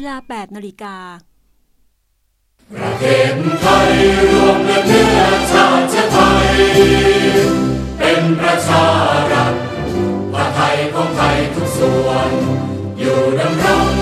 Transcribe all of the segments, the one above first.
เวลา 8นาฬิกา ประเทศไทยรวมเนื้อเนื้อชาติไทย เป็นประชารัฐประไทยของไทยทุกส่วน อยู่ดำรง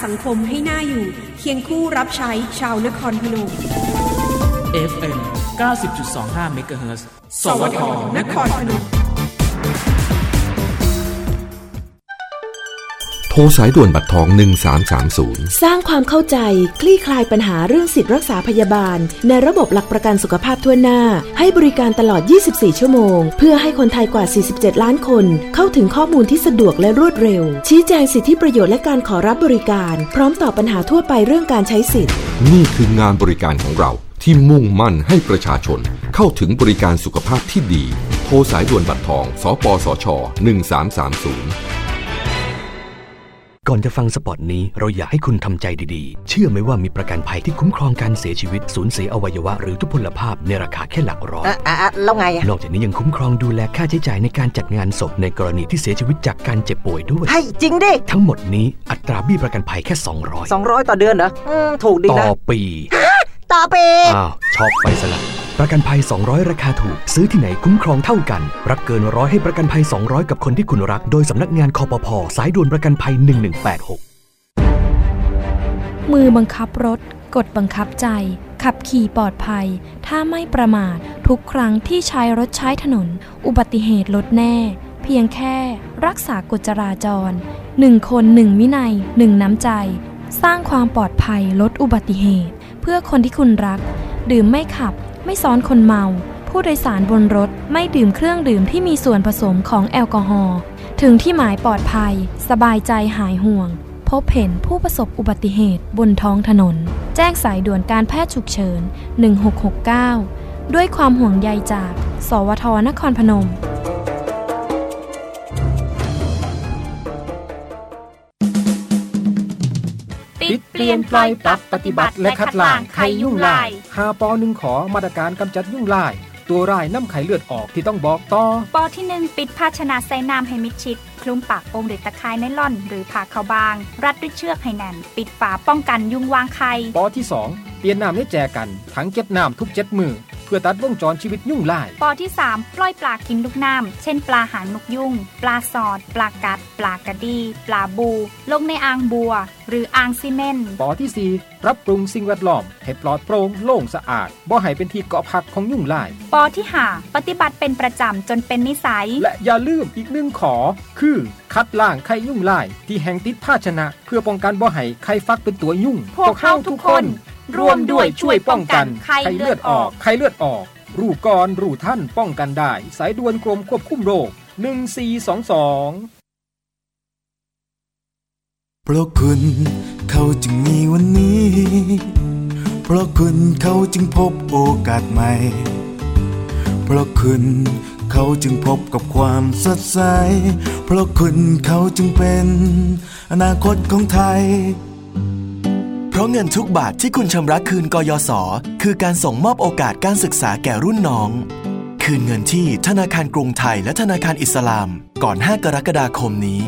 สร้างสรรค์สังคมให้น่าอยู่ เคียงคู่รับใช้ชาวนครพนม FM 90.25 MHz สวทนครพนม โทรสายด่วนบัตรทอง 1330 สร้างความเข้าใจคลี่คลายปัญหาเรื่องสิทธิรักษาพยาบาล ในระบบหลักประกันสุขภาพทั่วหน้า ให้บริการตลอด 24 ชั่วโมง เพื่อให้คนไทยกว่า 47 ล้านคน เข้าถึงข้อมูลที่สะดวกและรวดเร็ว ชี้แจงสิทธิประโยชน์และการขอรับบริการ พร้อมตอบปัญหาทั่วไปเรื่องการใช้สิทธิ์ นี่คืองานบริการของเราที่มุ่งมั่นให้ประชาชน เข้าถึงบริการสุขภาพที่ดี โทรสายด่วนบัตรทอง สปสช 1330 ก่อนจะฟังสปอตนี้เราอยากให้คุณทำใจดีๆ เชื่อไหมว่ามีประกันภัยที่คุ้มครองการเสียชีวิตสูญเสียอวัยวะหรือทุพพลภาพในราคาแค่หลักร้อย อะอะอะแล้วไงอะนอกจากนี้ยังคุ้มครองดูแลค่าใช้จ่ายในการจัดงานศพในกรณีที่เสียชีวิตจากการเจ็บป่วยด้วย ให้จริงดิทั้งหมดนี้อัตราเบี้ยประกันภัยแค่ 200 200 ต่อเดือนเหรออืมถูกดีต่นะ อปี ต่อไปอ้าวช็อกไปซะละประกันภัย 200 ราคาถูก ซื้อที่ไหนคุ้มครองเท่ากัน รักเกินร้อยให้ประกันภัย 200 กับคนที่คุณรัก โดยสำนักงานคอปพสายด่วนประกันภัย 1186 มือบังคับรถ กดบังคับใจ ขับขี่ปลอดภัย ถ้าไม่ประมาท ทุกครั้งที่ใช้รถใช้ถนน อุบัติเหตุลดแน่ เพียงแค่รักษากฎจราจรหนึ่งคนหนึ่งวินัยหนึ่งน้ำใจ สร้างความปลอดภัยลดอุบัติเหตุเพื่อคนที่คุณรัก ดื่มไม่ขับ ไม่ซ้อนคนเมา ผู้โดยสารบนรถไม่ดื่มเครื่องดื่มที่มีส่วนผสมของแอลกอฮอล์ถึงที่หมายปลอดภัย สบายใจหายห่วง พบเห็นผู้ประสบอุบัติเหตุบนท้องถนน แจ้งสายด่วนการแพทย์ฉุกเฉิน 1669 ด้วยความห่วงใยจาก สวทนครพนม ติดเปลี่ยนปล่อยปรับปฏิบัติและคัดล้างไข้ยุ่งลายหาปอหนึ่งขอมาตรการกำจัดยุ่งลาย ตัวร้ายน้ำไข้เลือดออกที่ต้องบอกต่อปอที่1ปิดภาชนะใส่น้ำให้มิดชิด คลุมปากโปงด้วยตะไคร้ไนล่อน หรือผ้าขาวบาง รัดด้วยเชือกให้แน่น ปิดฝาป้องกันยุงวางไข่ปอที่ 2 เปลี่ยนน้ำให้แจกันถังเก็บน้ำทุกเจ็ดมือเพื่อตัดวงจรชีวิตยุ่งลาย ปอที่ 3 ปล่อยปลากินลูกน้ำ เช่นปลาหางนกยุงปลาสอด ปลากัด ปลากระดี ปลาบู ลงในอ่างบัว หรืออ่างซีเมนต์ ปอที่4ปรับปรุงสิ่งแวดล้อมให้ปลอดโปร่งโล่งสะอาด บ่ให้เป็นที่เกาะพักของยุ่งลาย ปอที่ 5 ปฏิบัติเป็นประจำจนเป็นนิสัย และอย่าลืมอีกหนึ่งขอคือคัดล้างไข้ยุ่งลาย ที่แห่งติดภาชนะ เพื่อป้องกันบ่ให้ไข้ฟักเป็นตัวยุ่ง พวกเขาทุกคน ร่วมด้วยช่วยป้องกันไข้เลือดออกไข้เลือดออก รูก่อนรูท่านป้องกันได้ สายด่วนกรมควบคุมโรค 1422 เพราะคุณเขาจึงมีวันนี้ เพราะคุณเขาจึงพบโอกาสใหม่ เพราะคุณ เขาจึงพบกับความสดใส เพราะคุณเขาจึงเป็น อนาคตของไทย เพราะเงินทุกบาทที่คุณชำระคืนกยศคือการส่งมอบโอกาสการศึกษาแก่รุ่นน้อง คืนเงินที่ธนาคารกรุงไทยและธนาคารอิสลาม ก่อน 5 กรกฎาคมนี้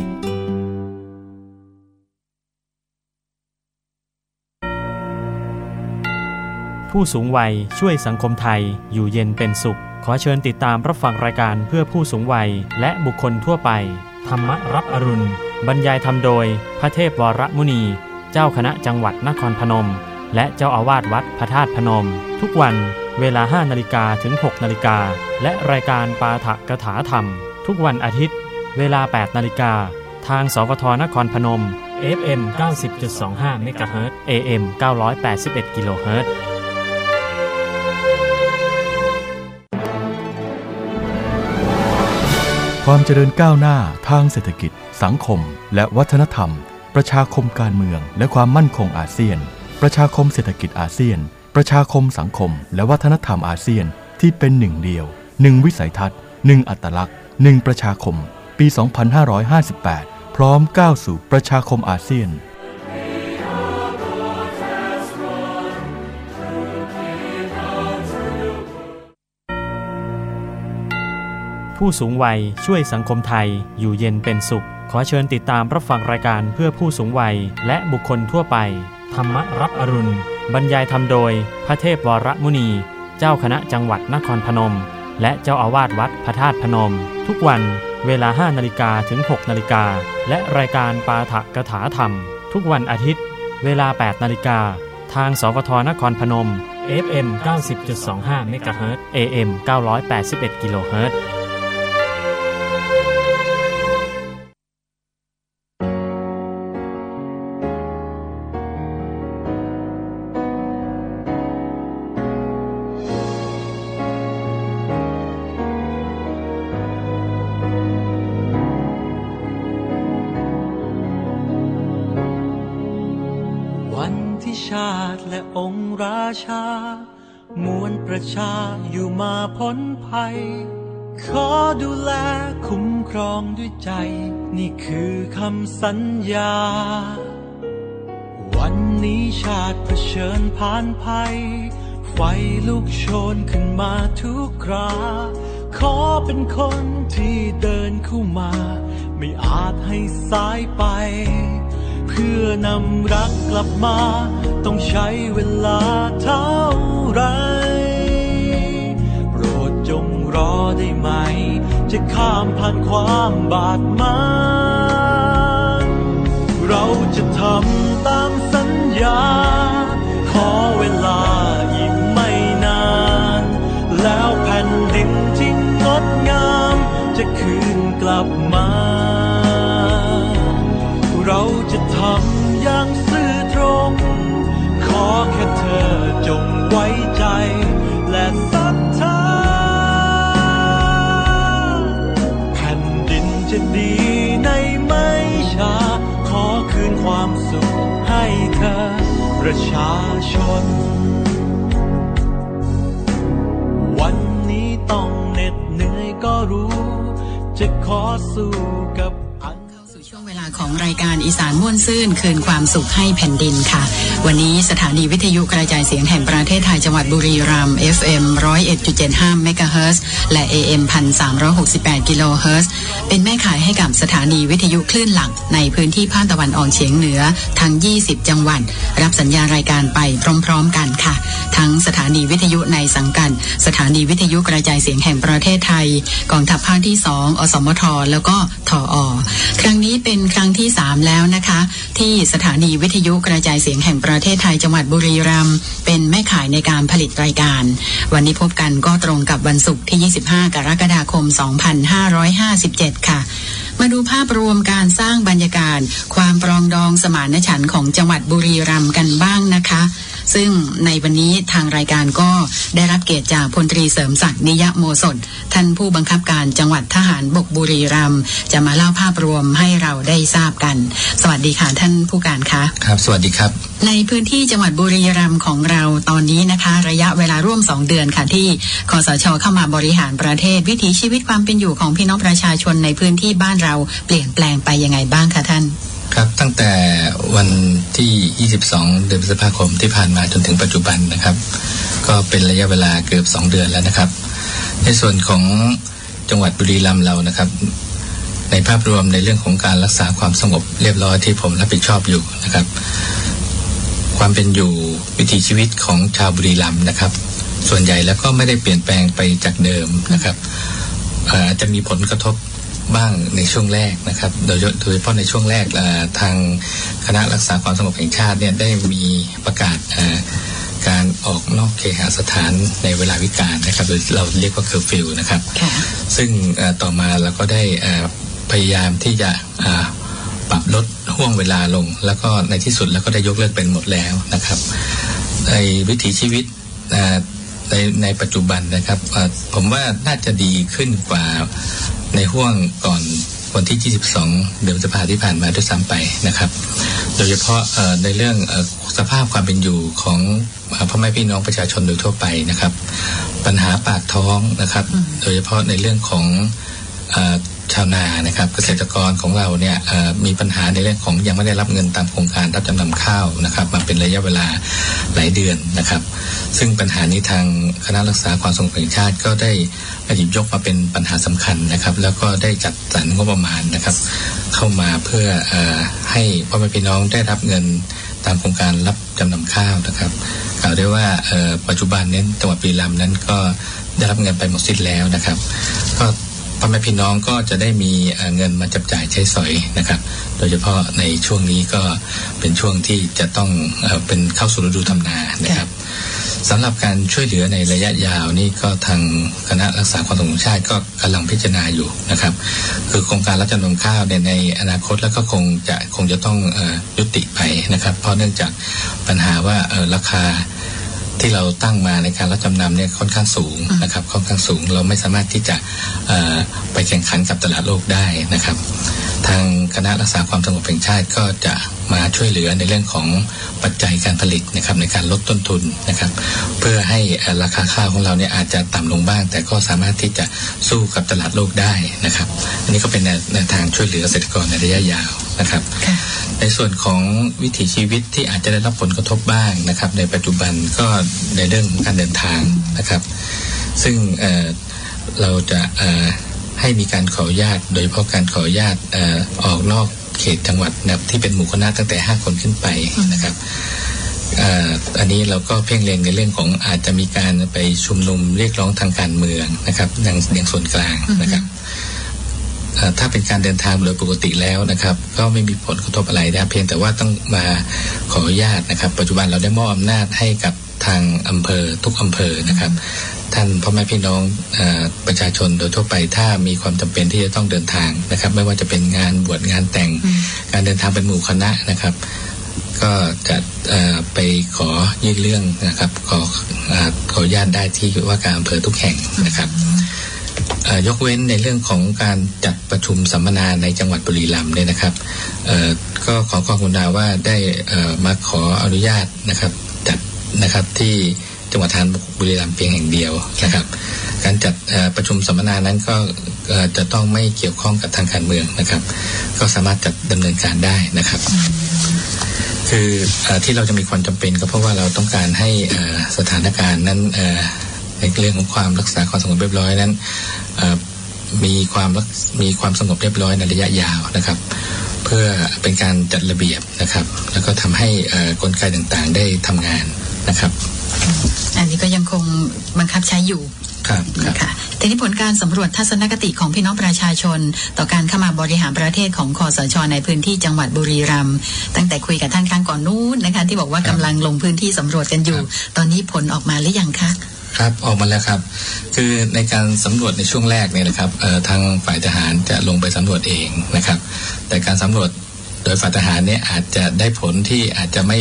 ผู้สูงวัยช่วยสังคมไทยอยู่เย็นเป็นสุข ขอเชิญติดตามรับฟังรายการเพื่อผู้สูงวัย และบุคคลทั่วไป ธรรมรับอรุณ บรรยายทำโดย พระเทพวรมุนี เจ้าคณะจังหวัดนครพนม และเจ้าอาวาสวัดพระธาตุพนม ทุกวันเวลา 5 นาฬิกาถึง 6 นาฬิกา และรายการปาฐกถาธรรม ทุกวันอาทิตย์ เวลา 8 นาฬิกา ทาง สวทนครพนม FM 90.25 MHz AM 981 กิโลเฮิรตซ์ ความเจริญก้าวหน้าทางเศรษฐกิจ สังคม และวัฒนธรรม ประชาคมการเมือง และความมั่นคงอาเซียน ประชาคมเศรษฐกิจอาเซียน ประชาคมสังคม และวัฒนธรรมอาเซียนที่เป็นหนึ่งเดียวหนึ่งวิสัยทัศน์หนึ่งอัตลักษณ์หนึ่งประชาคม ปี 2558 พร้อมก้าวสู่ประชาคมอาเซียน ผู้สูงวัยช่วยสังคมไทยอยู่เย็นเป็นสุข ขอเชิญติดตามรับฟังรายการเพื่อผู้สูงวัยและบุคคลทั่วไป ธรรมรับอรุณ บรรยายธรรมโดย พระเทพวรมุนี เจ้าคณะจังหวัดนครพนม และเจ้าอาวาสวัดพระธาตุพนม ทุกวันเวลา 5 นาฬิกาถึง 6 นาฬิกา และรายการปาฐกถาธรรม ทุกวันอาทิตย์ เวลา 8 นาฬิกา ทางสวทนครพนม FM 90.25เมกะเฮิรต์ AM 981 กิโลเฮิรตซ์ ติและองค์ราชามวลประชาอยู่มาพ้นภัย ขอดูแลคุ้มครองด้วยใจ นี่คือคำสัญญา วันนี้ชาติเผชิญผ่านภัย ไฟลุกโชนขึ้นมาทุกครา ขอเป็นคนที่เดินเข้ามา ไม่อาจให้สายไป เพื่อนำรักกลับมา ต้องใช้เวลาเท่าไรโปรดจงรอได้ไหม จะข้ามผ่านความบาดหมางเราจะทำตามสัญญา ขอเวลา วันนี้ต้องเหน็ดเหนื่อยก็รู้ จะขอสู้กับายการอีสานม่วนซื่นคืนความสุขให้แผ่นดินค่ะ วันนี้สถานีวิทยุกระจายเสียงแห่งประเทศไทยจังหวัดบุรีรัมย์ FM 101.75เมกะเฮิรตซ์และ AM 1368กิโลเฮิรตซ์เป็นแม่ขายให้กับสถานีวิทยุคลื่นหลักในพื้นที่ภาคตะวันออกเฉียงเหนือทั้ง 20 จังหวัดรับสัญญาณรายการไปพร้อมๆกันค่ะ ทั้งสถานีวิทยุในสังกัดสถานีวิทยุกระจายเสียงแห่งประเทศไทย กองทัพภาคที่ 2 อสมทแล้วก็ทออครั้งนี้เป็นครั้งที่3 แล้วนะคะ ที่สถานีวิทยุกระจายเสียงแห่งประเทศไทยจังหวัดบุรีรัมย์เป็นแม่ขายในการผลิตรายการ วันนี้พบกันก็ตรงกับวันศุกร์ที่ 25 กรกฎาคม 2557 ค่ะมาดูภาพรวมการสร้างบรรยากาศ ความปรองดองสมานฉันท์ของจังหวัดบุรีรัมย์กันบ้างนะคะ ซึ่งในวันนี้ทางรายการก็ได้รับเกียรติจากพลตรีเสริมศักดิ์นิยโมสดท่านผู้บังคับการจังหวัดทหารบกบุรีรัมย์จะมาเล่าภาพรวมให้เราได้ทราบกัน สวัสดีค่ะท่านผู้การคะครับ สวัสดีครับ ในพื้นที่จังหวัดบุรีรัมย์ของเราตอนนี้นะคะ ระยะเวลาร่วม 2 เดือนค่ะที่คอสชเข้ามาบริหารประเทศ วิถีชีวิตความเป็นอยู่ของพี่น้องประชาชนในพื้นที่บ้านเราเปลี่ยนแปลงไปยังไงบ้างคะท่าน ครับตั้งแต่วันที่ 22 เดือนพฤษภาคมที่ผ่านมาจนถึงปัจจุบันนะครับ ก็เป็นระยะเวลาเกือบ 2 เดือนแล้วนะครับ ในส่วนของจังหวัดบุรีรัมย์เรานะครับ ในภาพรวมในเรื่องของการรักษาความสงบเรียบร้อยที่ผมรับผิดชอบอยู่นะครับ ความเป็นอยู่วิถีชีวิตของชาวบุรีรัมย์นะครับ ส่วนใหญ่แล้วก็ไม่ได้เปลี่ยนแปลงไปจากเดิมนะครับอาจจะมีผลกระทบ บ้างในช่วงแรกนะครับ โดยโดยเฉพาะในช่วงแรกเอ่อทางคณะรักษาความสงบแห่งชาติเนี่ยได้มีประกาศเอ่อการออกนอกเคหสถานในเวลาวิกาลนะครับโดยเราเรียกว่าเคอร์ฟิวนะครับ ซึ่งเอ่อต่อมาเราก็ได้เอ่อพยายามที่จะอ่าปรับลดห่วงเวลาลง แล้วก็ในที่สุดแล้วก็ได้ยกเลิกเป็นหมดแล้วนะครับในวิถีชีวิตอ่า ในในปัจจุบันนะครับเอ่อผมว่าน่าจะดีขึ้นกว่าในห่วงก่อนวันที่ 22 เดือนพฤษภาที่ผ่านมาด้วยซ้ำไปนะครับ โดยเฉพาะเอ่อในเรื่องเอ่อสภาพความเป็นอยู่ของเอ่อพ่อแม่พี่น้องประชาชนโดยทั่วไปนะครับ ปัญหาปากท้องนะครับ โดยเฉพาะในเรื่องของเอ่อ ชาวนานะครับ เกษตรกรของเราเนี่ยมีปัญหาในเรื่องของยังไม่ได้รับเงินตามโครงการรับจำนำข้าวนะครับมาเป็นระยะเวลาหลายเดือนนะครับ ซึ่งปัญหานี้ทางคณะรักษาความสงบแห่งชาติก็ได้หยิบยกมาเป็นปัญหาสำคัญนะครับ แล้วก็ได้จัดสรรงบประมาณนะครับ เข้ามาเพื่ออให้พ่อแม่พี่น้องได้รับเงินตามโครงการรับจำนำข้าวนะครับกล่าวได้ว่าปัจจุบันนี้จังหวัดบุรีรัมนั้นก็ได้รับเงินไปหมดสิ้นแล้วนะครับ ก็ พ่อแม่พี่น้องก็จะได้มีเงินมาจับจ่ายใช้สอยนะครับ โดยเฉพาะในช่วงนี้ก็เป็นช่วงที่จะต้องเป็นเข้าสู่ฤดูทำนานะครับสำหรับการช่วยเหลือในระยะยาวนี่ก็ทางคณะรักษาความสงบชาติก็กำลังพิจารณาอยู่นะครับ คือโครงการรับจำนำข้าวเนี่ยในอนาคตแล้วก็คงจะคงจะต้องอยุติไปนะครับ เพราะเนื่องจากปัญหาว่าราคา ที่เราตั้งมาในการรับจำนำเนี่ยค่อนข้างสูงนะครับค่อนข้างสูงเราไม่สามารถที่จะเอ่อไปแข่งขันกับตลาดโลกได้นะครับ ทางคณะรักษาความสงบแห่งชาติก็จะ มาช่วยเหลือในเรื่องของปัจจัยการผลิตนะครับในการลดต้นทุนนะครับ เพื่อให้ราคาข้าวของเราเนี่ยอาจจะต่ำลงบ้าง แต่ก็สามารถที่จะสู้กับตลาดโลกได้นะครับ อันนี้ก็เป็นแนวทางช่วยเหลือเกษตรกรในระยะยาวนะครับในส่วนของวิถีชีวิตที่อาจจะได้รับผลกระทบบ้างนะครับ ในปัจจุบันก็ในเรื่องของการเดินทางนะครับ ซึ่งเเราจะให้มีการขออนุญาต โดยเฉพาะการขออนุญาตออกนอก เขตจังหวัดนะครับที่เป็นหมู่คณะตั้งแต่ 5 คนขึ้นไปนะครับอันนี้เราก็เพ่งเล็งในเรื่องของอาจจะมีการไปชุมนุมเรียกร้องทางการเมืองนะครับอย่างอย่างส่วนกลางนะครับถ้าเป็นการเดินทางโดยปกติแล้วนะครับ ก็ไม่มีผลกระทบอะไรนะเพียงแต่ว่าต้องมาขออนุญาตนะครับ ปัจจุบันเราได้มอบอำนาจให้กับ ทางอำเภอทุกอำเภอนะครับ ท่านพ่อแม่พี่น้องเออประชาชนโดยทั่วไปถ้ามีความจำเป็นที่จะต้องเดินทางนะครับ ไม่ว่าจะเป็นงานบวชงานแต่งการเดินทางเป็นหมู่คณะนะครับ ก็จะเอ่อไปขอยื่นเรื่องนะครับ ขอเอ่อขออนุญาตได้ที่ว่าการอำเภอทุกแห่งนะครับเอ่อยกเว้นในเรื่องของการจัดประชุมสัมมนาในจังหวัดบุรีรัมย์เนี่ยนะครับเอ่อก็ขอความกรุณาว่าได้เอ่อมาขออนุญาตนะครับจัด นะครับที่จังหวัดทานบุรีรัมย์เพียงแห่งเดียวนะครับ การจัดเอ่อประชุมสัมมนานั้นก็เอ่อจะต้องไม่เกี่ยวข้องกับทางการเมืองนะครับ ก็สามารถจัดดำเนินการได้นะครับ คือเอ่อที่เราจะมีความจำเป็นก็เพราะว่าเราต้องการให้เอ่อสถานการณ์นั้นเอ่อในเรื่องของความรักษาความสงบเรียบร้อยนั้นเอ่อมีความรักมีความสงบเรียบร้อยในระยะยาวนะครับ เพื่อเป็นการจัดระเบียบนะครับ แล้วก็ทำให้เอ่อกลไกต่างๆได้ทำงาน นะครับ อันนี้ก็ยังคงบังคับใช้อยู่ครับครับค่ะแต่ที่ผลการสำรวจทัศนคติของพี่น้องประชาชน ต่อการเข้ามาบริหารประเทศของคอสชในพื้นที่จังหวัดบุรีรัมย์ตั้งแต่คุยกับท่านครั้งก่อนนู้นนะคะ ที่บอกว่ากำลังลงพื้นที่สำรวจกันอยู่ ตอนนี้ผลออกมาหรือยังคะครับออกมาแล้วครับ คือในการสำรวจในช่วงแรกเนี่ยนะครับเอ่อทางฝ่ายทหารจะลงไปสำรวจเองนะครับ แต่การสำรวจโดยฝ่ายทหารเนี่ยอาจจะได้ผลที่อาจจะไม่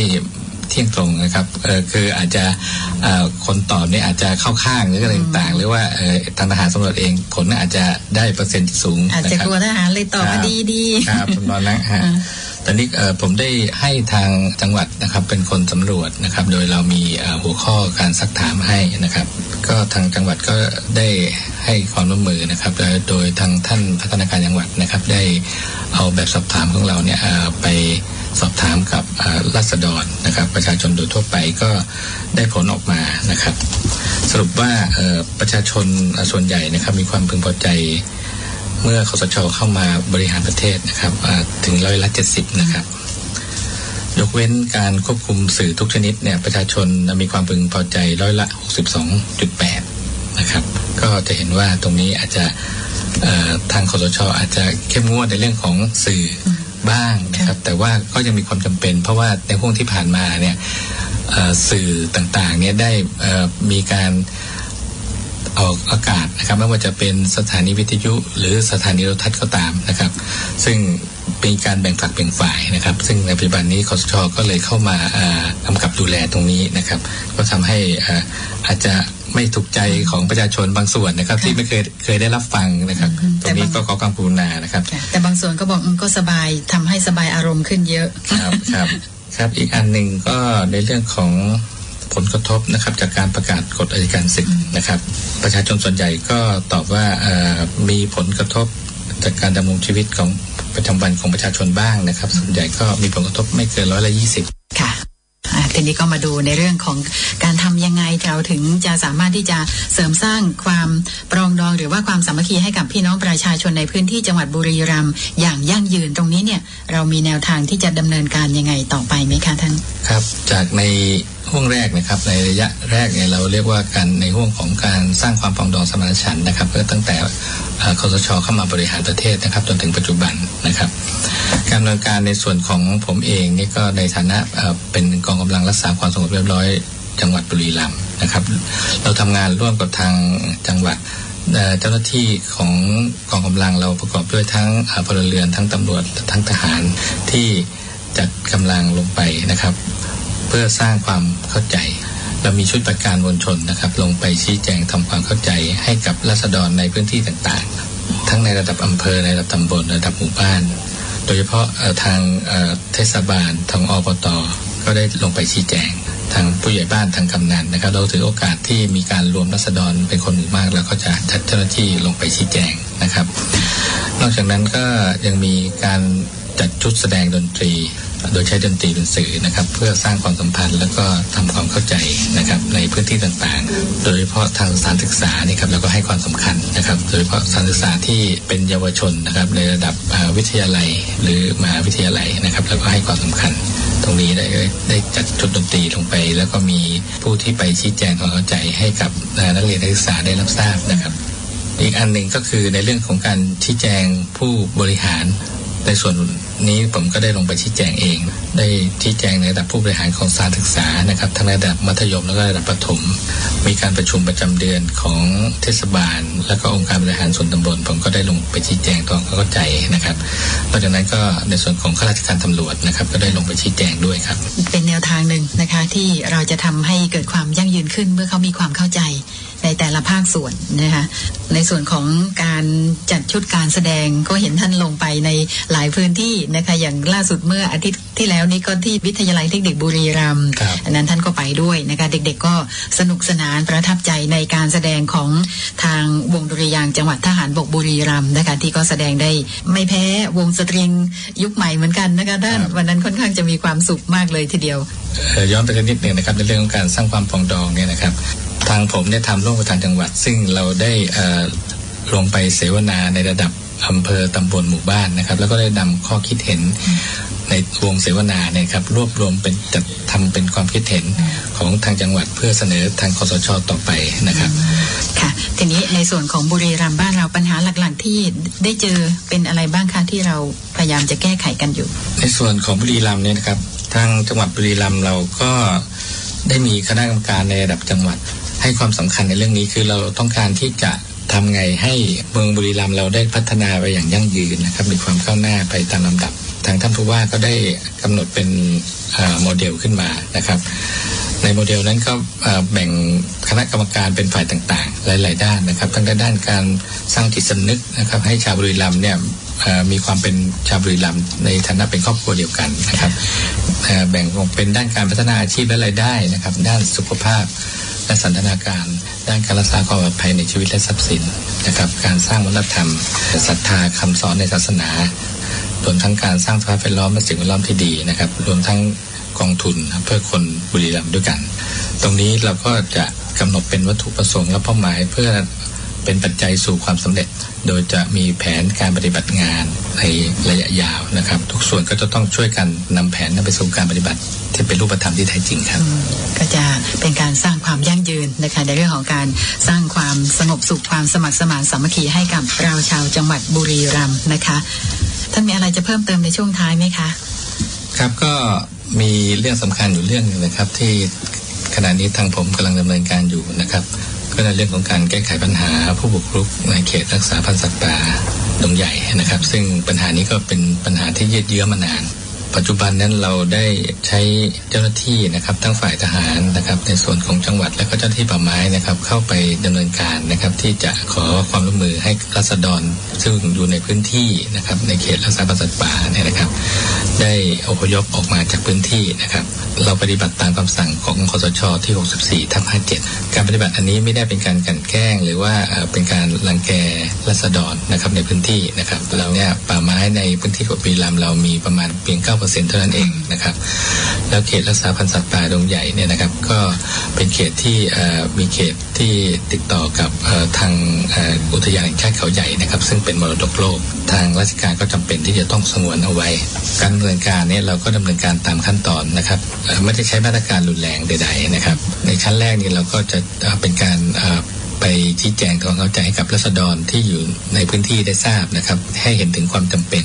เที่ยงตรงนะครับเอ่อคืออาจจะเอ่อคนตอบเนี่ยอาจจะเข้าข้างหรืออะไรต่างๆ หรือว่าเอ่อทางทหารสำรวจเองผลอาจจะได้เปอร์เซ็นต์ที่สูง อาจนะจะครับกลัวทหารเลยตอบมาดีดีๆครับประมาณนั้นฮะ ตอนนี้ผมได้ให้ทางจังหวัดนะครับเป็นคนสำรวจนะครับ โดยเรามีหัวข้อการซักถามให้นะครับ ก็ทางจังหวัดก็ได้ให้ความร่วมมือนะครับโดยโดยทางท่านพัฒนาการจังหวัดนะครับ ได้เอาแบบสอบถามของเราเนี่ยไปสอบถามกับรัษฎรนะครับ ประชาชนโดยทั่วไปก็ได้ผลออกมานะครับ สรุปว่าประชาชนส่วนใหญ่นะครับมีความพึงพอใจ เมื่อคสชเข้ามาบริหารประเทศนะครับอ่าถึงร้อยละเจ็ดสิบนะครับ ยกเว้นการควบคุมสื่อทุกชนิดเนี่ยประชาชนมีความพึงพอใจร้อยละหกสิบสองจุดแปดนะครับ ก็จะเห็นว่าตรงนี้อาจจะเอ่อทางคสชอาจจะเข้มงวดในเรื่องของสื่อบ้างนะครับ แต่ว่าก็ยังมีความจำเป็น เพราะว่าในห่วงที่ผ่านมาเนี่ยเอ่อสื่อต่างๆเนี่ยได้เอ่อมีการ ออกอากาศนะครับไม่ว่าจะเป็นสถานีวิทยุ หรือสถานีโทรทัศน์ก็ตามนะครับ ซึ่งเป็นการแบ่งฝักแบ่งฝ่ายนะครับ ซึ่งในปัจจุบันนี้คอสชก็เลยเข้ามาอ่ากำกับดูแลตรงนี้นะครับ ก็ทำให้อ่าอาจจะไม่ถูกใจของประชาชนบางส่วนนะครับ ที่ไม่เคยเคยได้รับฟังนะครับ ตรงนี้ก็ขอความกรุณานะครับ แต่บางส่วนก็บอกอืมก็สบายทำให้สบายอารมณ์ขึ้นเยอะครับครับครับอีกอันหนึ่งก็ในเรื่องของ ผลกระทบนะครับจากการประกาศกฎอัยการศึกนะครับ ประชาชนส่วนใหญ่ก็ตอบว่าเอ่อมีผลกระทบจากการดำรงชีวิตของประจำวันของประชาชนบ้างนะครับ ส่วนใหญ่ก็มีผลกระทบไม่เกินร้อยละยี่สิบค่ะอ่า ทีนี้ก็มาดูในเรื่องของการทำยังไงเราถึงจะสามารถที่จะเสริมสร้างความปรองดอง หรือว่าความสามัคคีให้กับพี่น้องประชาชนในพื้นที่จังหวัดบุรีรัมย์อย่างยั่งยืนตรงนี้เนี่ยเรามีแนวทางที่จะดำเนินการยังไงต่อไปไหมคะท่านครับ จากในห่วงแรกนะครับในระยะแรกเนี่ยเราเรียกว่าการในห่วงของการสร้างความปรองดองสมานฉันท์นะครับก็ตั้งแต่เอ่อคสชเข้ามาบริหารประเทศนะครับ จนถึงปัจจุบันนะครับ การดำเนินการในส่วนของผมเองนี่ก็ในฐานะเป็นกองกำลังรักษาความสงบเรียบร้อย จังหวัดบุรีรัมย์นะครับ เราทำงานร่วมกับทางจังหวัดเจ้าหน้าที่ของกองกำลังเราประกอบด้วยทั้งพลเรือนทั้งตำรวจทั้งทหารที่จัดกำลังลงไปนะครับ เพื่อสร้างความเข้าใจ เรามีชุดปฏิบัติการมวลชนนะครับ ลงไปชี้แจงทำความเข้าใจให้กับรัษฎรในพื้นที่ต่างๆ ทั้งในระดับอำเภอในระดับตำบลระดับหมู่บ้าน โดยเฉพาะทางเอ่อเทศบาลทางอบตก็ได้ลงไปชี้แจง ทางผู้ใหญ่บ้านทางกำนันนะครับ เราถือโอกาสที่มีการรวมรัษฎรเป็นคนหมู่มาก แล้วก็จะจัดเจ้าหน้าที่ลงไปชี้แจงนะครับ นอกจากนั้นก็ยังมีการจัดชุดแสดงดนตรี โดยใช้ดนตรีเป็นสื่อนะครับ เพื่อสร้างความสัมพันธ์ แล้วก็ทำความเข้าใจนะครับในพื้นที่ต่างๆ โดยเฉพาะทางสถานศึกษานี่ครับเราก็ให้ความสำคัญนะครับ โดยเฉพาะสถานศึกษาที่เป็นเยาวชนนะครับในระดับวิทยาลัยหรือมหาวิทยาลัยนะครับแล้วก็ให้ความสำคัญ ตรงนี้ได้ได้จัดชุดดนตรีลงไป แล้วก็มีผู้ที่ไปชี้แจงความเข้าใจให้กับนักเรียนนักศึกษาได้รับทราบนะครับ อีกอันหนึ่งก็คือในเรื่องของการชี้แจงผู้บริหารในส่วน นี้ผมก็ได้ลงไปชี้แจงเอง ได้ชี้แจงในระดับผู้บริหารของสถานศึกษานะครับทั้งระดับมัธยมแล้วก็ระดับประถม มีการประชุมประจำเดือนของเทศบาล แล้วก็องค์การบริหารส่วนตำบลผมก็ได้ลงไปชี้แจงตอนเข้าใจนะครับนอกจากนั้นก็ในส่วนของข้าราชการตำรวจนะครับก็ได้ลงไปชี้แจงด้วยครับ เป็นแนวทางหนึ่งนะคะที่เราจะทำให้เกิดความยั่งยืนขึ้นเมื่อเขามีความเข้าใจในแต่ละภาคส่วนนะคะในส่วนของการจัดชุดการแสดงก็เห็นท่านลงไปในหลายพื้นที่นะคะ อย่างล่าสุดเมื่ออาทิตย์ที่แล้วนี้ก็ที่วิทยาลัยเทคนิคบุรีรัมย์อันนั้นท่านก็ไปด้วยนะคะ เด็กๆก็สนุกสนานประทับใจในการแสดงของทางวงดุริยางค์จังหวัดทหารบกบุรีรัมย์นะคะ ที่ก็แสดงได้ไม่แพ้วงสตริงยุคใหม่เหมือนกันนะคะท่านวันนั้นค่อนข้างจะมีความสุขมากเลยทีเดียวเอ่อย้อนไปกันนิดหนึ่งนะครับในเรื่องของการสร้างความปรองดองเนี่ยนะครับ ทางผมเนี่ยทำร่วมกับทางจังหวัด ซึ่งเราได้เอ่อลงไปเสวนาในระดับ อำเภอตำบลหมู่บ้านนะครับ แล้วก็ได้นำข้อคิดเห็นในวงเสวนาเนี่ยครับรวบรวมเป็นจัดทำเป็นความคิดเห็นของทางจังหวัดเพื่อเสนอทางคสชต่อไปนะครับค่ะทีนี้ในส่วนของบุรีรัมย์บ้านเราปัญหาหลักๆ ที่ได้เจอเป็นอะไรบ้างคะที่เราพยายามจะแก้ไขกันอยู่ ในส่วนของบุรีรัมย์เนี่ยนะครับทางจังหวัดบุรีรัมย์เราก็ได้มีคณะกรรมการในระดับจังหวัดให้ความสำคัญในเรื่องนี้คือเราต้องการที่จะ ทำไงให้เมืองบุรีรัมย์เราได้พัฒนาไปอย่างยั่งยืนนะครับมีความก้าวหน้าไปตามลำดับ ทางท่านผู้ว่าก็ได้กำหนดเป็นโมเดลขึ้นมานะครับ ในโมเดลนั้นก็แบ่งคณะกรรมการเป็นฝ่ายต่างๆ หลาย ๆ ด้านนะครับ ทั้งด้านการสร้างจิตสำนึกนะครับให้ชาวบุรีรัมย์เนี่ยมีความเป็นชาวบุรีรัมย์ในฐานะเป็นครอบครัวเดียวกันนะครับแบ่งออกเป็นด้านการพัฒนาอาชีพและรายได้นะครับ ด้านสุขภาพและสันทนาการ ด้านการรักษาความปลอดภัยในชีวิตและทรัพย์สินนะครับ การสร้างวัฒนธรรมศรัทธาคำสอนในศาสนารวมทั้งการสร้างสภาพแวดล้อมและสิ่งแวดล้อมที่ดีนะครับรวมทั้งกองทุนเพื่อคนบุรีรัมย์ด้วยกัน ตรงนี้เราก็จะกำหนดเป็นวัตถุประสงค์และเป้าหมายเพื่อ เป็นปัจจัยสู่ความสำเร็จ โดยจะมีแผนการปฏิบัติงานในระยะยาวนะครับ ทุกส่วนก็จะต้องช่วยกันนำแผนนั้นไปสู่การปฏิบัติ ที่เป็นรูปธรรมที่แท้จริงครับ ก็จะเป็นการสร้างความยั่งยืนนะคะในเรื่องของการสร้างความสงบสุขความสมัครสมานสามัคคีให้กับเราชาวจังหวัดบุรีรัมย์นะคะท่านมีอะไรจะเพิ่มเติมในช่วงท้ายไหมคะ ครับก็มีเรื่องสำคัญอยู่เรื่องหนึงนะครับที่ขณะนี้ทางผมกำลังดำเนินการอยู่นะครับ ก็ในเรื่องของการแก้ไขปัญหาผู้บุกรุกในเขตรักษาพันธุ์สัตว์ป่าดงใหญ่นะครับ ซึ่งปัญหานี้ก็เป็นปัญหาที่ยืดเยื้อมานาน ปัจจุบันนั้นเราได้ใช้เจ้าหน้าที่นะครับทั้งฝ่ายทหารนะครับ ในส่วนของจังหวัดและก็เจ้าหน้าที่ป่าไม้นะครับ เข้าไปดำเนินการนะครับ ที่จะขอความร่วมมือให้รัษฎรซึ่งอยู่ในพื้นที่นะครับ ในเขตรักษาพันธุ์สัตว์ป่าเนี่ยนะครับ ได้อพยพออกมาจากพื้นที่นะครับ เราปฏิบัติตามคำสั่งของคอสชที่ 64ทับ57 การปฏิบัติอันนี้ไม่ได้เป็นการกันแกล้ง หรือว่าเป็นการรังแกรัษฎรนะครับในพื้นที่นะครับเราเนี่ยป่าไม้ในพื้นที่ของบุรีรัมเรามีประมาณเพียง9เท่านั้นเองนะครับ แล้วเขตรักษาพันธุ์สัตว์ป่าดงใหญ่เนี่ยนะครับก็เป็นเขตที่มีเขตที่ติดต่อกับทางอุทยานแห่งชาติเขาใหญ่นะครับ ซึ่งเป็นมรดกโลก ทางราชการก็จำเป็นที่จะต้องสงวนเอาไว้ การดำเนินการเนี่ยเราก็ดำเนินการตามขั้นตอนนะครับไม่ได้ใช้มาตรการรุนแรงใด ๆนะครับ ในชั้นแรกนี่เราก็จะเป็นการ ไปชี้แจงความเข้าใจให้กับรัษฎรที่อยู่ในพื้นที่ได้ทราบนะครับ ให้เห็นถึงความจำเป็น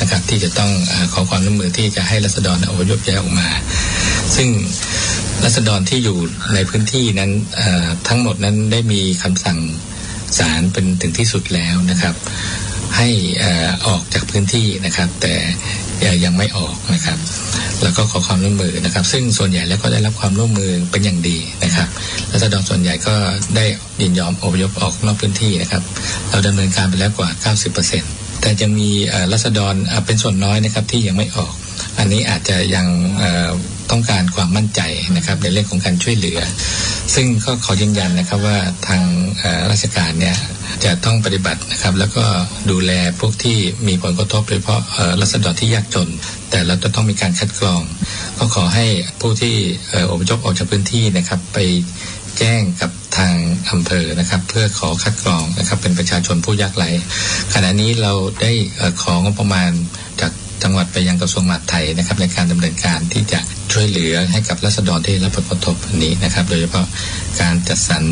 นะครับ ที่จะต้องเออขอความร่วมมือที่จะให้รัษฎรอพยพย้ายออกมา ซึ่งรัษฎรที่อยู่ในพื้นที่นั้นเอ่อทั้งหมดนั้นได้มีคำสั่งศาลเป็นถึงที่สุดแล้วนะครับ ให้ออกจากพื้นที่นะครับ แต่ยังไม่ออกนะครับ แล้วก็ขอความร่วมมือนะครับ ซึ่งส่วนใหญ่แล้วก็ได้รับความร่วมมือเป็นอย่างดีนะครับรัษฎรส่วนใหญ่ก็ได้ยินยอมอพยพออกนอกพื้นที่นะครับ เราดำเนินการไปแล้วกว่า 90%แต่จะมีเอ่อรัษฎรเอ่อเป็นส่วนน้อยนะครับที่ยังไม่ออก อันนี้อาจจะยังต้องการความมั่นใจนะครับในเรื่องของการช่วยเหลือ ซึ่งก็ขอยืนยันนะครับว่าทางราชการเนี่ย จะต้องปฏิบัตินะครับ แล้วก็ดูแลพวกที่มีผลกระทบโดยเฉพาะรัษฎรที่ยากจน แต่เราจะต้องมีการคัดกรอง ก็ขอให้ผู้ที่เอ่ออพยพออกจากพื้นที่นะครับ ไปแจ้งกับทางอำเภอนะครับ เพื่อขอคัดกรองนะครับ เป็นประชาชนผู้ยากไร้ขณะนี้เราได้ของบประมาณจากจังหวัดไปยังกระทรวงมหาดไทยนะครับ ในการดำเนินการที่จะช่วยเหลือให้กับรัษฎรที่รับผลกระทบอันนี้นะครับ โดยเฉพาะการจัดสรร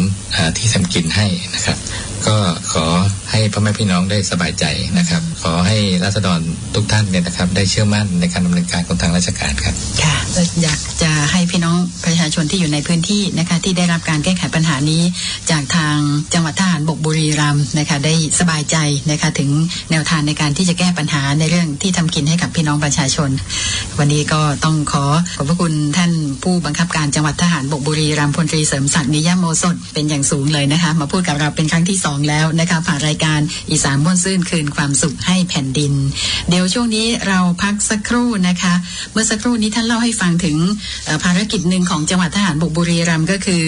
ที่ทำกินให้นะครับ ก็ขอให้พ่อแม่พี่น้องได้สบายใจนะครับ ขอให้รัษฎรทุกท่านเนี่ยนะครับ ได้เชื่อมั่นในการดำเนินการของทางราชการครับค่ะอยากจะให้พี่น้องประชาชนที่อยู่ในพื้นที่นะคะที่ได้รับการแก้ไขปัญหานี้จากทางจังหวัดทหารบกบุรีรัมย์นะคะได้สบายใจนะคะถึงแนวทางในการที่จะแก้ปัญหาในเรื่องที่ทำกินให้กับพี่น้องประชาชน วันนี้ก็ต้องขอขอบพระคุณท่านผู้บังคับการจังหวัดทหารบกบุรีรัมพลตรีเสริมศักดิ์นิยมโมสดเป็นอย่างสูงเลยนะคะ มาพูดกับเราเป็นครั้งที่สองแล้วนะคะผ่านรายการอีสานม่วนซื่นคืนความสุขให้แผ่นดิน เดี๋ยวช่วงนี้เราพักสักครู่นะคะ เมื่อสักครู่นี้ท่านเล่าให้ฟังถึงภารกิจหนึ่งของจังหวัดทหารบกบุรีรัมก็คือ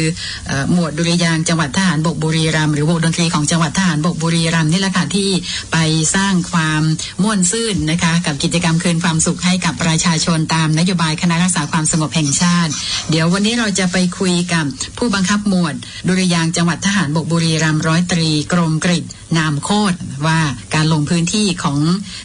หมวดดุริยางจังหวัดทหารบกบุรีรัมหรือวงดนตรีของจังหวัดทหารบกบุรีรัมนี่แหละค่ะที่ไปสร้างความม่วนซื่นนะคะ กับกิจกรรมคืนความสุขให้กับประชาชนตามนโยบายคณะรักษาความสงบแห่งชาติ เดี๋ยววันนี้เราจะไปคุยกับผู้บังคับหมวดดุริยางค์จังหวัดทหารบกบุรีรัมย์ร้อยตรี กรมกริชนามโคตรว่าการลงพื้นที่ของ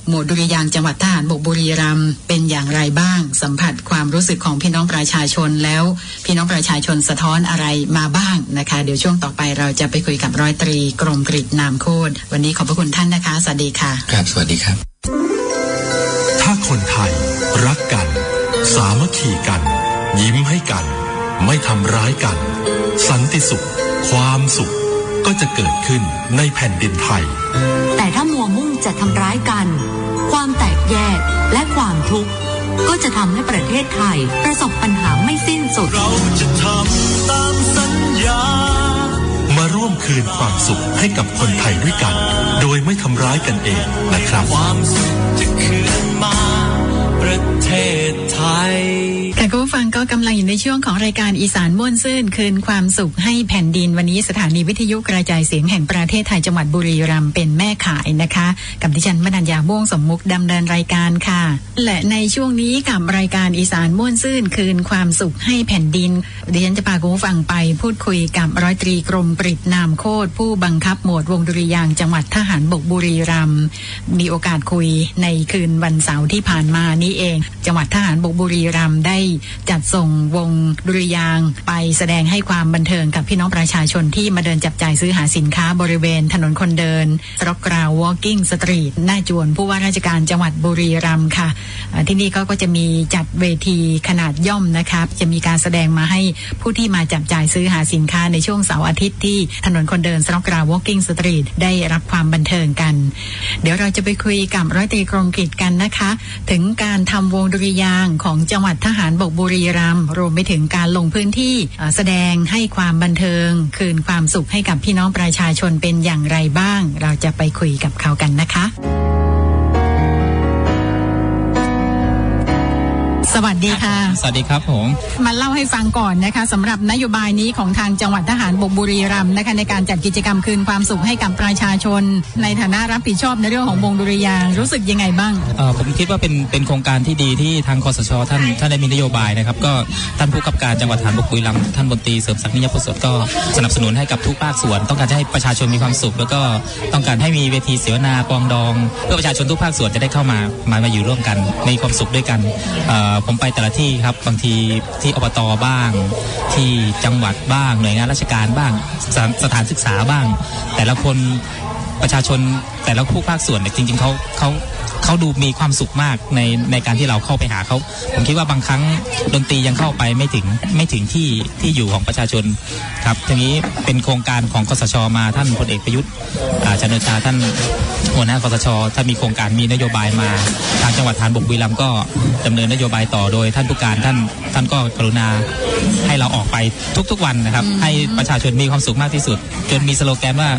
หมวดดุริยางค์จังหวัดทหารบกบุรีรัมย์เป็นอย่างไรบ้าง สัมผัสความรู้สึกของพี่น้องประชาชนแล้ว พี่น้องประชาชนสะท้อนอะไรมาบ้างนะคะ เดี๋ยวช่วงต่อไปเราจะไปคุยกับร้อยตรี กรมกริชนามโคตรวันนี้ขอบพระคุณท่านนะคะสวัสดีค่ะครับสวัสดีครับ ถ้าคนไทยรักกัน สามัคคีกัน ยิ้มให้กัน ไม่ทำร้ายกัน สันติสุข ความสุขก็จะเกิดขึ้นในแผ่นดินไทย แต่ถ้ามัวมุ่งจะทำร้ายกัน ความแตกแยกและความทุกข์ ก็จะทำให้ประเทศไทยประสบปัญหาไม่สิ้นสุด เราจะทำตามสัญญา มาร่วมคืนความสุขให้กับคนไทยด้วยกัน โดยไม่ทำร้ายกันเองนะครับความสุขจะคืนมา ประเทศไทยค่ะคุณ ผู้ฟังก็กำลังอยู่ในช่วงของรายการอีสานม่วนซื่นคืนความสุขให้แผ่นดิน วันนี้สถานีวิทยุกระจายเสียงแห่งประเทศไทยจังหวัดบุรีรัมย์เป็นแม่ขายนะคะ กับดิฉันมนัญญาม่วงสมมุกดำเนินรายการค่ะ และในช่วงนี้กับรายการอีสานม่วนซื่นคืนความสุขให้แผ่นดินดิฉันจะพาคุณผู้ฟังไปพูดคุยกับร้อยตรีกรมปริดนามโคตผู้บังคับหมวดวงดุริยางจังหวัดทหารบกบุรีรัมย์มีโอกาสคุยในคืนวันเสาร์ที่ผ่านมานี้เอง จังหวัดทหารบกบุรีรัมย์ได้จัดส่งวงดุริยางไปแสดงให้ความบันเทิงกับพี่น้องประชาชนที่มาเดินจับจ่ายซื้อหาสินค้าบริเวณถนนคนเดินสร็อกกราว Walking Street หน้าจวนผู้ว่าราชการจังหวัดบุรีรัมย์ค่ะ ที่นี่ก็จะมีจัดเวทีขนาดย่อมนะครับ จะมีการแสดงมาให้ผู้ที่มาจับจ่ายซื้อหาสินค้าในช่วงเสาร์อาทิตย์ที่ถนนคนเดินสร็อกกราว Walking Street ได้รับความบันเทิงกัน เดี๋ยวเราจะไปคุยกับร้อยตรีกรมกิจกันนะคะ ถึงการทำวงดุริยางของจังหวัดทหารบกบุรีรัมย์รวมไปถึงการลงพื้นที่แสดงให้ความบันเทิง คืนความสุขให้กับพี่น้องประชาชนเป็นอย่างไรบ้าง เราจะไปคุยกับเขากันนะคะ สวัสดีค่ะ สวัสดีครับผม มาเล่าให้ฟังก่อนนะคะสำหรับนโยบายนี้ของทางจังหวัดทหารบกบุรีรัมย์นะคะในการจัดกิจกรรมคืนความสุขให้กับประชาชน ในฐานะรับผิดชอบในเรื่องของวงดุริยางค์รู้สึกยังไงบ้างเอ่อผมคิดว่าเป็นเป็นโครงการที่ดีที่ทางคอสชท่านท่านได้มีนโยบายนะครับ ก็ท่านผู้กำกับการจังหวัดฐานบกบุรีรัมย์ท่านบนตรีเสริมศักดิ์นิยพสดก็สนับสนุนให้กับทุกภาคส่วน ต้องการจะให้ประชาชนมีความสุข แล้วก็ต้องการให้มีเวทีเสวนาปรองดอง เพื่อประชาชนทุกภาคส่วนจะได้เข้ามามามาอยู่ร่วมกันมีความสุขด้วยกันเอ่อผมไปแต่ละที่ครับบางทีที่อบตบ้าง ที่จังหวัดบ้างหน่วยงานราชการบ้างสถานสถานศึกษาบ้าง แต่ละคน ประชาชนแต่ละผู้ภาคส่วนเนี่ยจริง ๆเขาเขาเขาดูมีความสุขมากในในการที่เราเข้าไปหาเขาผมคิดว่าบางครั้งดนตรียังเข้าไปไม่ถึงไม่ถึงที่ที่อยู่ของประชาชนครับทีนี้เป็นโครงการของกสชมาท่านพลเอกประยุทธ์อ่าจันทร์โอชาท่านหัวหน้ากสชถ้ามีโครงการมีนโยบายมาทางจังหวัดฐานบกบุรีรัมย์ก็ดำเนินนโยบายต่อโดยท่านผู้การท่านท่านก็กรุณาให้เราออกไปทุกๆวันนะครับ ให้ประชาชนมีความสุขมากที่สุดจนมีสโลแกนว่า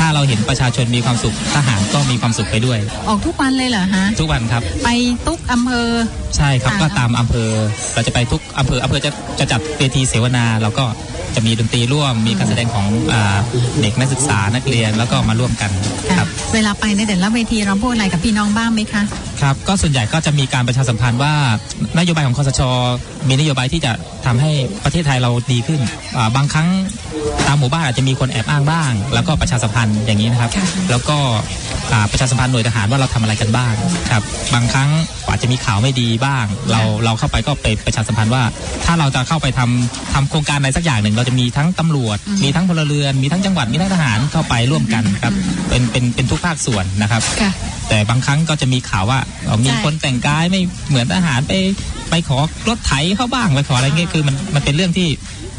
ถ้าเราเห็นประชาชนมีความสุขทหารก็มีความสุขไปด้วย ออกทุกวันเลยเหรอฮะ ทุกวันครับ ไปทุกอำเภอ ใช่ครับค่ะก็ตามอำเภอ เราจะไปทุกอำเภออำเภอจะจะจัดเวทีเสวนาเราก็จะมีดนตรีร่วม มีการแสดงของอ่าเด็กนักศึกษานักเรียนแล้วก็มาร่วมกันครับ เวลาไปในแต่ละเวทีเราพูดอะไรกับพี่น้องบ้างไหมคะ ครับก็ส่วนใหญ่ก็จะมีการประชาสัมพันธ์ว่านโยบายของคอสช มีนโยบายที่จะทำให้ประเทศไทยเราดีขึ้นอ่าบางครั้งตามหมู่บ้านอาจจะมีคนแอบอ้างบ้าง แล้วก็ประชาสัมพันธ์อย่างนี้นะครับ แล้วก็อ่าประชาสัมพันธ์หน่วยทหารว่าเราทำอะไรกันบ้างครับบางครั้งอาจจะมีข่าวไม่ดีบ้าง เราเราเข้าไปก็ไปประชาสัมพันธ์ว่า ถ้าเราจะเข้าไปทำทำโครงการอะไรสักอย่างหนึ่ง เราจะมีทั้งตำรวจ มีทั้งพลเรือน มีทั้งจังหวัดมีทั้งทหารเข้าไปร่วมกันครับเป็นเป็นเป็นทุกภาคส่วนนะครับ แต่บางครั้งก็จะมีข่าวว่าเอ่อมีคนแต่งกายไม่เหมือนทหารไปไปขอรถไถเข้าบ้างไปขออะไรเงี้ยคือมันมันเป็นเรื่องที่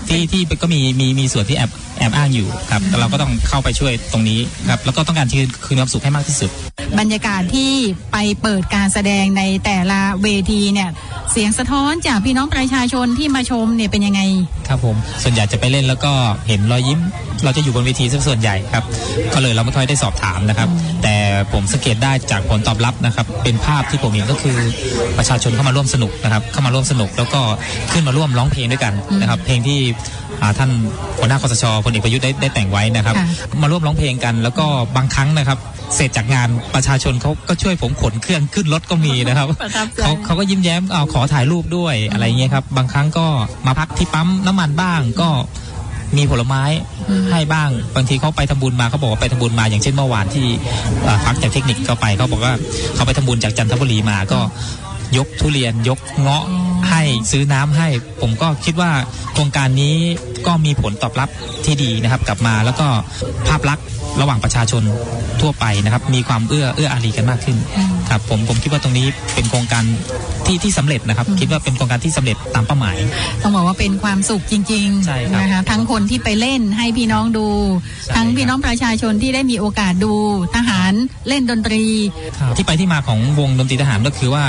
ที่ที่ก็มีมีมีส่วนที่แอบแอบอ้างอยู่ครับแต่เราก็ต้องเข้าไปช่วยตรงนี้ครับแล้วก็ต้องการคืนคืนความสุขให้มากที่สุด บรรยากาศที่ไปเปิดการแสดงในแต่ละเวทีเนี่ยเสียงสะท้อนจากพี่น้องประชาชนที่มาชมเนี่ยเป็นยังไง ครับผมส่วนใหญ่จะไปเล่นแล้วก็เห็นรอยยิ้ม เราจะอยู่บนเวทีซะส่วนใหญ่ครับ ก็เลยเราไม่ค่อยได้สอบถามนะครับ แต่ ผมสังเกตได้จากผลตอบรับนะครับ เป็นภาพที่ผมเห็นก็คือประชาชนเข้ามาร่วมสนุกนะครับ เข้ามาร่วมสนุกแล้วก็ขึ้นมาร่วมร้องเพลงด้วยกันนะครับ เพลงที่อ่าท่านหัวหน้าคอสชพลเอกประยุทธ์ได้ได้แต่งไว้นะครับ มาร่วมร้องเพลงกัน แล้วก็บางครั้งนะครับเสร็จจากงานประชาชนเขาก็ช่วยผมขนเครื่องขึ้นรถก็มีนะครับประทับใจเขาเขาก็ยิ้มแย้มเอาขอถ่ายรูปด้วยอะไรเงี้ยครับ บางครั้งก็มาพักที่ปั๊มน้ำมันบ้างก็ มีผลไม้ให้บ้างบางทีเขาไปทำบุญมาเขาบอกว่าไปทำบุญมาอย่างเช่นเมื่อวานที่เอ่อพักจากเทคนิคเขาไปเขาบอกว่าเขาไปทำบุญจากจันทบุรีมาก็ยกทุเรียนยกเงาะให้ซื้อน้ำให้ ผมก็คิดว่าโครงการนี้ก็มีผลตอบรับที่ดีนะครับ กลับมาแล้วก็ภาพลักษณ์ ระหว่างประชาชนทั่วไปนะครับมีความเอื้อเอื้ออารีกันมากขึ้นครับผมผมคิดว่าตรงนี้เป็นโครงการที่ที่สำเร็จนะครับ คิดว่าเป็นโครงการที่สำเร็จตามเป้าหมาย ต้องบอกว่าเป็นความสุขจริงใช่ครับๆนะคะทั้งคนที่ไปเล่นให้พี่น้องดู ทั้งพี่น้องประชาชนที่ได้มีโอกาสดูทหารเล่นดนตรี ที่ไปที่มาของวงดนตรีทหารก็คือว่า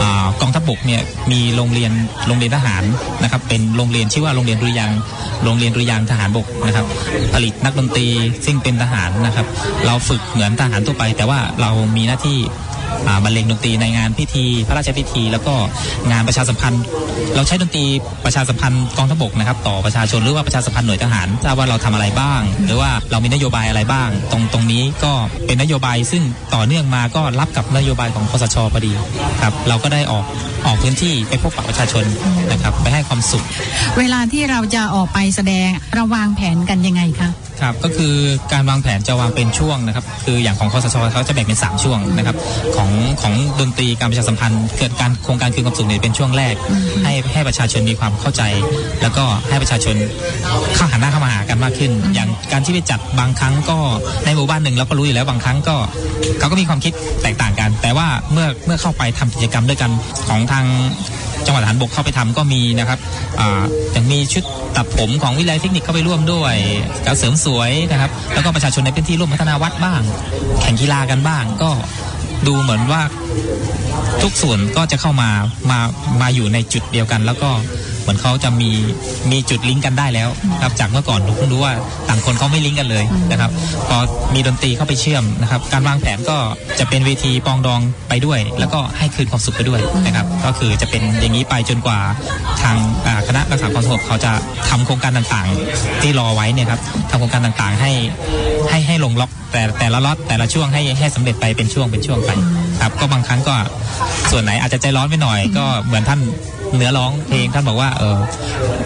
อากองทัพบกเนี่ยมีโรงเรียนโรงเรียนทหารนะครับเป็นโรงเรียนชื่อว่าโรงเรียนดุริยางค์โรงเรียนดุริยางค์ทหารบกนะครับผลิตนักดนตรีซึ่งเป็นทหารนะครับ เราฝึกเหมือนทหารทั่วไป แต่ว่าเรามีหน้าที่ บรรเลงดนตรีในงานพิธี พระราชพิธี แล้วก็งานประชาสัมพันธ์ เราใช้ดนตรีประชาสัมพันธ์กองทัพบกนะครับ ต่อประชาชนหรือว่าประชาสัมพันธ์หน่วยทหารทราบว่าเราทำอะไรบ้าง หรือว่าเรามีนโยบายอะไรบ้าง ตรงตรงนี้ก็เป็นนโยบายซึ่งต่อเนื่องมาก็รับกับนโยบายของคสชพอดีครับเราก็ได้ออกออกพื้นที่ไปพบปะประชาชนนะครับไปให้ความสุข เวลาที่เราจะออกไปแสดงเราวางแผนกันยังไงคะครับก็คือการวางแผนจะวางเป็นช่วงนะครับ คืออย่างของคอสชเขาจะแบ่งเป็น 3 ช่วงนะครับของของของดนตรีการประชาสัมพันธ์ เกิดการโครงการคืนความสุขเนี่ยเป็นช่วงแรก ให้ให้ประชาชนมีความเข้าใจ แล้วก็ให้ประชาชนเข้าหันหน้าเข้ามาหากันมากขึ้น อย่างการที่ไปจัดบางครั้งก็ในหมู่บ้านหนึ่งเราก็รู้อยู่แล้วบางครั้งก็เขาก็มีความคิดแตกต่างกัน แต่ว่าเมื่อเมื่อเข้าไปทำกิจกรรมด้วยกันของทางจังหวัดทหารบกเข้าไปทำก็มีนะครับอ่าอย่างมีชุดตัดผมของวิไลเทคนิคเข้าไปร่วมด้วยการเสริมสวยนะครับ แล้วก็ประชาชนในพื้นที่ร่วมพัฒนาวัดบ้าง แข่งกีฬากันบ้างก็ ดูเหมือนว่าทุกส่วนก็จะเข้ามามามาอยู่ในจุดเดียวกัน แล้วก็ เหมือนเขาจะมีมีจุดลิงก์กันได้แล้วครับจากเมื่อก่อนผมเพิ่งรู้ว่าต่างคนเขาไม่ลิงก์กันเลยนะครับ พอมีดนตรีเข้าไปเชื่อมนะครับ การวางแผนก็จะเป็นเวทีปองดองไปด้วย แล้วก็ให้คืนความสุขไปด้วยนะครับ ก็คือจะเป็นอย่างนี้ไปจนกว่าทางอ่าคณะรักษาความสงบเขาจะทำโครงการต่างๆ ที่รอไว้เนี่ยครับทำโครงการต่างๆให้ให้ให้ลงล็อกแต่แต่ละล็อตแต่ละช่วงให้ให้สำเร็จไปเป็นช่วงเป็นช่วงไปครับ ก็บางครั้งก็ส่วนไหนอาจจะใจร้อนไปหน่อย ก็เหมือนท่าน เนื้อร้องเพลงท่านบอกว่าเออ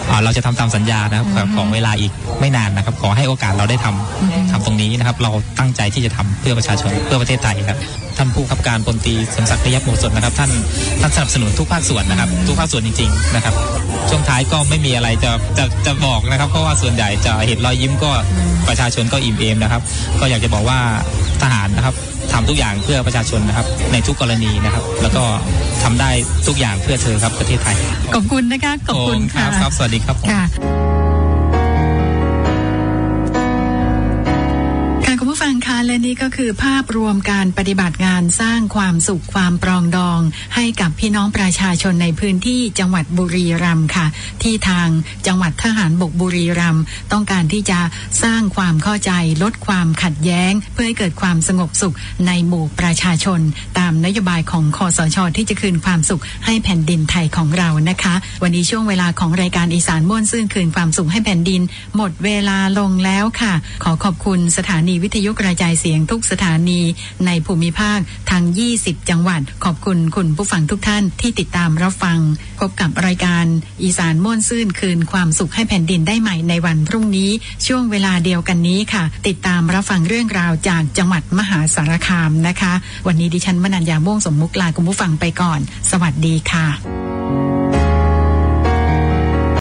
อ่าเราจะทำตามสัญญานะครับขอของเวลาอีกไม่นานนะครับ ขอให้โอกาสเราได้ทำทำตรงนี้นะครับ เราตั้งใจที่จะทำเพื่อประชาชนเพื่อประเทศไทยครับ ท่านผู้ขับการพลตรีสมศักดิ์พยัคฆ์โมสดนะครับท่านท่านสนับสนุนทุกภาคส่วนนะครับ ทุกภาคส่วนจริงๆนะครับ ช่วงท้ายก็ไม่มีอะไรจะจะจะบอกนะครับ เพราะว่าส่วนใหญ่จะเห็นรอยยิ้มก็ประชาชนก็อิ่มเอมนะครับ ก็อยากจะบอกว่าทหารนะครับทำทุกอย่างเพื่อประชาชนนะครับ ในทุกกรณีนะครับ แล้วก็ทำได้ทุกอย่างเพื่อเธอครับประเทศไทย ขอบคุณนะคะขอบคุณคค่ะรับครับสวัสดีครับผมค่ะค่ะ และนี่ก็คือภาพรวมการปฏิบัติงานสร้างความสุขความปรองดอง ให้กับพี่น้องประชาชนในพื้นที่จังหวัดบุรีรัมย์ค่ะ ที่ทางจังหวัดทหารบกบุรีรัมย์ต้องการที่จะสร้างความเข้าใจลดความขัดแย้ง เพื่อให้เกิดความสงบสุขในหมู่ประชาชน ตามนโยบายของคอสช ที่จะคืนความสุขให้แผ่นดินไทยของเรานะคะ วันนี้ช่วงเวลาของรายการอีสานม่วนซื่นคืนความสุขให้แผ่นดิน หมดเวลาลงแล้วค่ะ ขอขอบคุณสถานีวิทยุกระจายเสียงสียงทุกสถานีในภูมิภาคทั้ง 20 จังหวัด ขอบคุณคุณผู้ฟังทุกท่านที่ติดตามรับฟัง พบกับรายการอีสานม่วนซื่นคืนความสุขให้แผ่นดินได้ใหม่ในวันพรุ่งนี้ ช่วงเวลาเดียวกันนี้ค่ะ ติดตามรับฟังเรื่องราวจากจังหวัดมหาสารคามนะคะ วันนี้ดิฉันมนัญญาม่วงสมมุกลาคุณผู้ฟังไปก่อน สวัสดีค่ะ